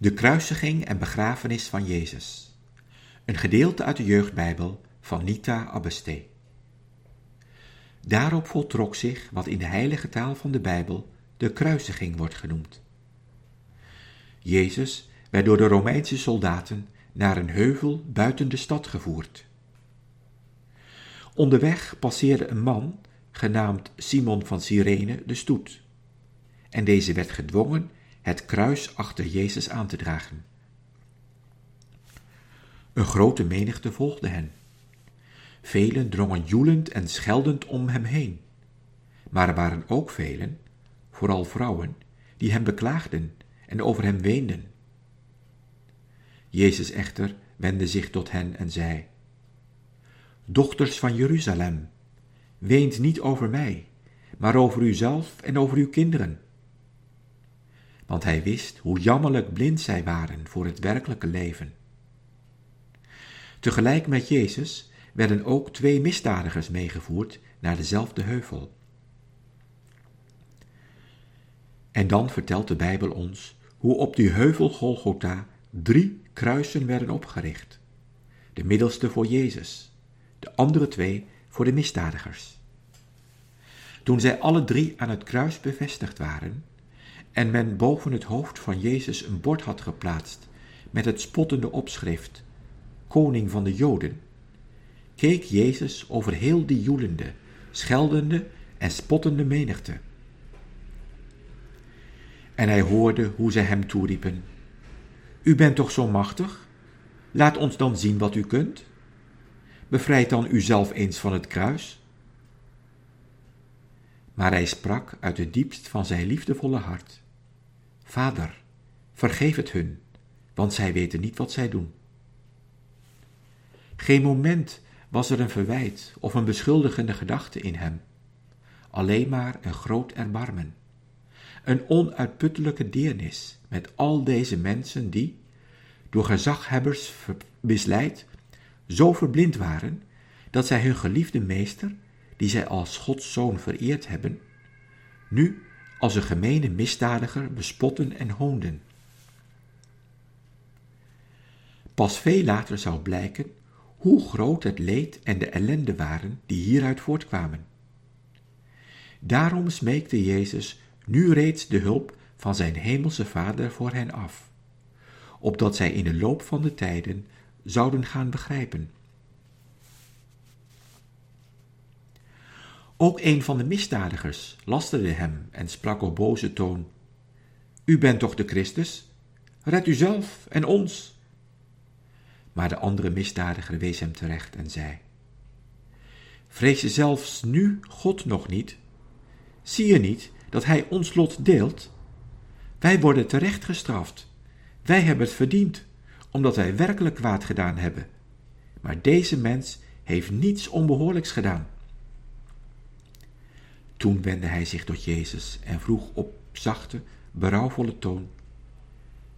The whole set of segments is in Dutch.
De kruisiging en begrafenis van Jezus. Een gedeelte uit de jeugdbijbel van Nita Abbeste. Daarop voltrok zich wat in de heilige taal van de Bijbel de kruisiging wordt genoemd. Jezus werd door de Romeinse soldaten naar een heuvel buiten de stad gevoerd. Onderweg passeerde een man, genaamd Simon van Cyrene, de stoet. En deze werd gedwongen het kruis achter Jezus aan te dragen. Een grote menigte volgde hen. Velen drongen joelend en scheldend om hem heen. Maar er waren ook velen, vooral vrouwen, die hem beklaagden en over hem weenden. Jezus echter wendde zich tot hen en zei: Dochters van Jeruzalem, weent niet over mij, maar over uzelf en over uw kinderen. Want hij wist hoe jammerlijk blind zij waren voor het werkelijke leven. Tegelijk met Jezus werden ook twee misdadigers meegevoerd naar dezelfde heuvel. En dan vertelt de Bijbel ons hoe op die heuvel Golgotha drie kruisen werden opgericht. De middelste voor Jezus, de andere twee voor de misdadigers. Toen zij alle drie aan het kruis bevestigd waren en men boven het hoofd van Jezus een bord had geplaatst met het spottende opschrift Koning van de Joden, keek Jezus over heel die joelende, scheldende en spottende menigte. En hij hoorde hoe zij hem toeriepen: U bent toch zo machtig? Laat ons dan zien wat u kunt. Bevrijd dan uzelf eens van het kruis. Maar hij sprak uit het diepst van zijn liefdevolle hart: Vader, vergeef het hun, want zij weten niet wat zij doen. Geen moment was er een verwijt of een beschuldigende gedachte in hem, alleen maar een groot erbarmen, een onuitputtelijke deernis met al deze mensen die, door gezaghebbers misleid, zo verblind waren dat zij hun geliefde meester, die zij als Gods zoon vereerd hebben, nu als een gemene misdadiger bespotten en hoonden. Pas veel later zou blijken hoe groot het leed en de ellende waren die hieruit voortkwamen. Daarom smeekte Jezus nu reeds de hulp van zijn hemelse Vader voor hen af, opdat zij in de loop van de tijden zouden gaan begrijpen. Ook een van de misdadigers lasterde hem en sprak op boze toon: U bent toch de Christus? Red uzelf en ons. Maar de andere misdadiger wees hem terecht en zei: Vrees je zelfs nu God nog niet? Zie je niet dat Hij ons lot deelt? Wij worden terecht gestraft. Wij hebben het verdiend, omdat wij werkelijk kwaad gedaan hebben. Maar deze mens heeft niets onbehoorlijks gedaan. Toen wendde hij zich tot Jezus en vroeg op zachte, berouwvolle toon: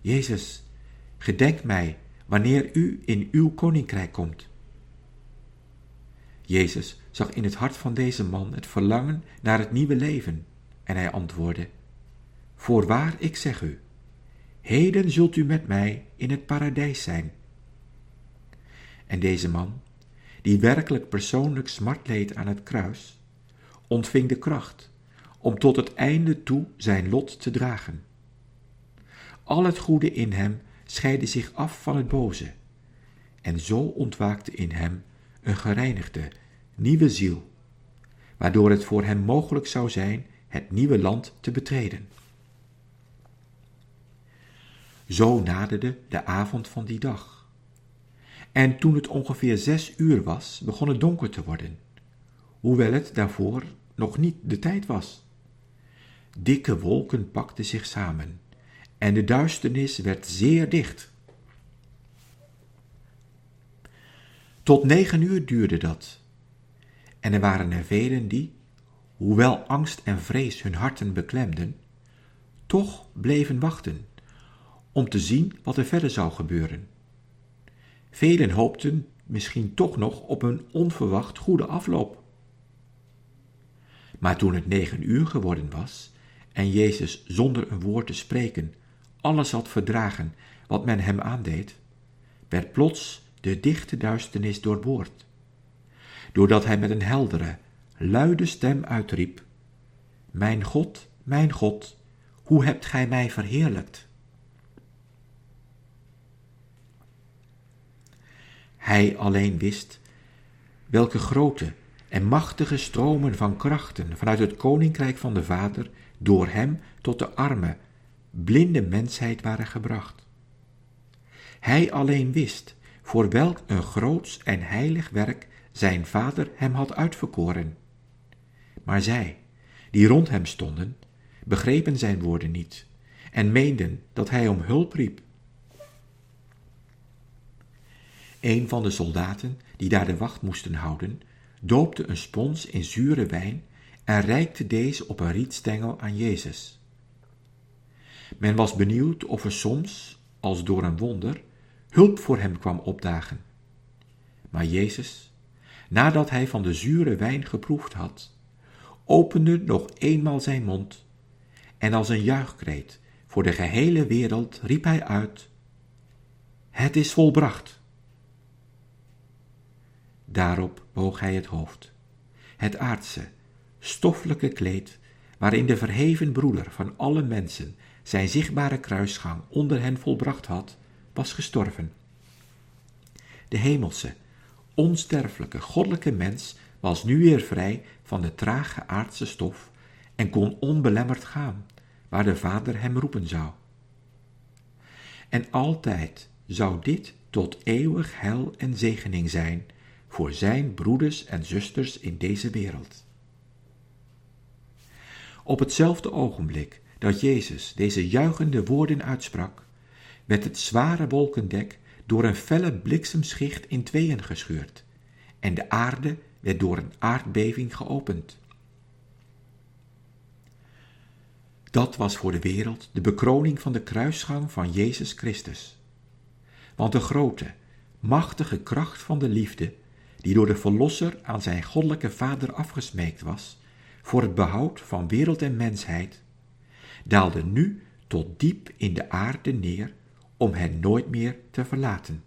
Jezus, gedenk mij wanneer u in uw koninkrijk komt. Jezus zag in het hart van deze man het verlangen naar het nieuwe leven en hij antwoordde: Voorwaar, ik zeg u, heden zult u met mij in het paradijs zijn. En deze man, die werkelijk persoonlijk smart leed aan het kruis, ontving de kracht om tot het einde toe zijn lot te dragen. Al het goede in hem scheidde zich af van het boze, en zo ontwaakte in hem een gereinigde, nieuwe ziel, waardoor het voor hem mogelijk zou zijn het nieuwe land te betreden. Zo naderde de avond van die dag. En toen het ongeveer zes uur was, begon het donker te worden, hoewel het daarvoor nog niet de tijd was. Dikke wolken pakten zich samen en de duisternis werd zeer dicht. Tot negen uur duurde dat. En er waren er velen die, hoewel angst en vrees hun harten beklemden, toch bleven wachten om te zien wat er verder zou gebeuren. Velen hoopten misschien toch nog op een onverwacht goede afloop. Maar toen het negen uur geworden was en Jezus zonder een woord te spreken alles had verdragen wat men hem aandeed, werd plots de dichte duisternis doorboord, doordat hij met een heldere, luide stem uitriep: Mijn God, mijn God, hoe hebt gij mij verheerlijkt? Hij alleen wist welke grote en machtige stromen van krachten vanuit het koninkrijk van de Vader door hem tot de arme, blinde mensheid waren gebracht. Hij alleen wist voor welk een groots en heilig werk zijn vader hem had uitverkoren. Maar zij, die rond hem stonden, begrepen zijn woorden niet en meenden dat hij om hulp riep. Een van de soldaten die daar de wacht moesten houden, doopte een spons in zure wijn en reikte deze op een rietstengel aan Jezus. Men was benieuwd of er soms, als door een wonder, hulp voor hem kwam opdagen. Maar Jezus, nadat hij van de zure wijn geproefd had, opende nog eenmaal zijn mond en als een juichkreet voor de gehele wereld riep hij uit: Het is volbracht. Daarop boog hij het hoofd. Het aardse, stoffelijke kleed, waarin de verheven broeder van alle mensen zijn zichtbare kruisgang onder hen volbracht had, was gestorven. De hemelse, onsterfelijke, goddelijke mens was nu weer vrij van de trage aardse stof en kon onbelemmerd gaan, waar de Vader hem roepen zou. En altijd zou dit tot eeuwig heil en zegening zijn voor zijn broeders en zusters in deze wereld. Op hetzelfde ogenblik dat Jezus deze juichende woorden uitsprak, werd het zware wolkendek door een felle bliksemschicht in tweeën gescheurd en de aarde werd door een aardbeving geopend. Dat was voor de wereld de bekroning van de kruisgang van Jezus Christus. Want de grote, machtige kracht van de liefde, die door de Verlosser aan zijn goddelijke Vader afgesmeekt was, voor het behoud van wereld en mensheid, daalde nu tot diep in de aarde neer om hen nooit meer te verlaten.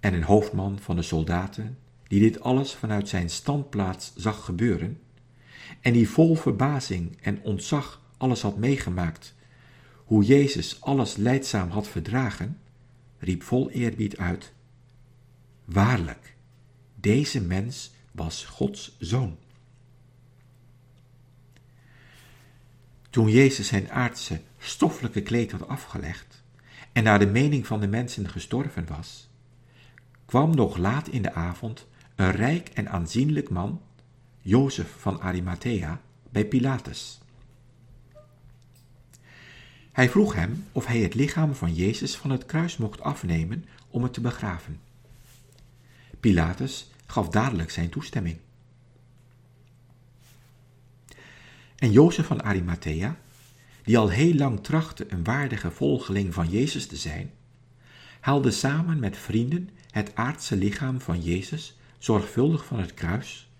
En een hoofdman van de soldaten, die dit alles vanuit zijn standplaats zag gebeuren, en die vol verbazing en ontzag alles had meegemaakt, hoe Jezus alles leidzaam had verdragen, riep vol eerbied uit: Waarlijk, deze mens was Gods zoon. Toen Jezus zijn aardse, stoffelijke kleed had afgelegd en naar de mening van de mensen gestorven was, kwam nog laat in de avond een rijk en aanzienlijk man, Jozef van Arimathea, bij Pilatus. Hij vroeg hem of hij het lichaam van Jezus van het kruis mocht afnemen om het te begraven. Pilatus gaf dadelijk zijn toestemming. En Jozef van Arimathea, die al heel lang trachtte een waardige volgeling van Jezus te zijn, haalde samen met vrienden het aardse lichaam van Jezus zorgvuldig van het kruis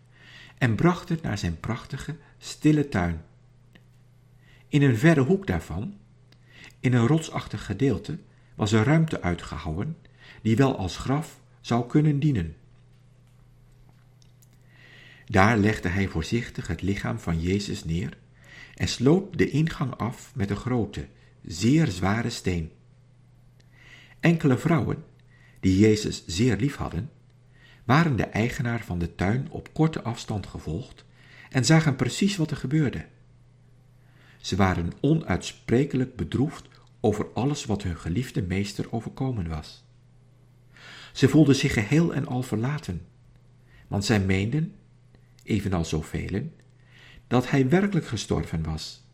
en bracht het naar zijn prachtige, stille tuin. In een verre hoek daarvan, in een rotsachtig gedeelte, was een ruimte uitgehouwen die wel als graf zou kunnen dienen. Daar legde hij voorzichtig het lichaam van Jezus neer en sloot de ingang af met een grote, zeer zware steen. Enkele vrouwen, die Jezus zeer lief hadden, waren de eigenaar van de tuin op korte afstand gevolgd en zagen precies wat er gebeurde. Ze waren onuitsprekelijk bedroefd over alles wat hun geliefde meester overkomen was. Ze voelden zich geheel en al verlaten, want zij meenden, evenals zoveel, dat hij werkelijk gestorven was.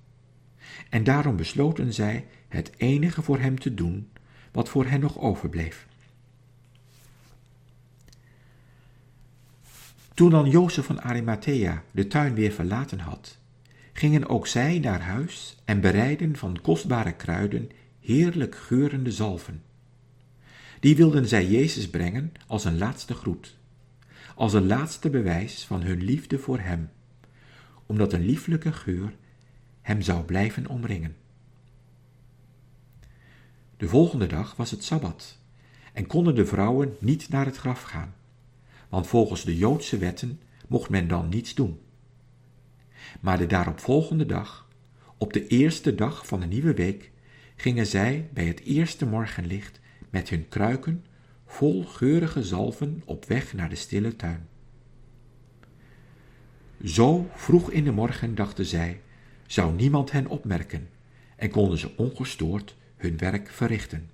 En daarom besloten zij het enige voor hem te doen wat voor hen nog overbleef. Toen dan Jozef van Arimathea de tuin weer verlaten had, gingen ook zij naar huis en bereidden van kostbare kruiden heerlijk geurende zalven. Die wilden zij Jezus brengen als een laatste groet, als een laatste bewijs van hun liefde voor Hem, omdat een lieflijke geur hem zou blijven omringen. De volgende dag was het sabbat en konden de vrouwen niet naar het graf gaan, want volgens de Joodse wetten mocht men dan niets doen. Maar de daaropvolgende dag, op de eerste dag van de nieuwe week, gingen zij bij het eerste morgenlicht met hun kruiken vol geurige zalven op weg naar de stille tuin. Zo vroeg in de morgen, dachten zij, zou niemand hen opmerken en konden ze ongestoord hun werk verrichten.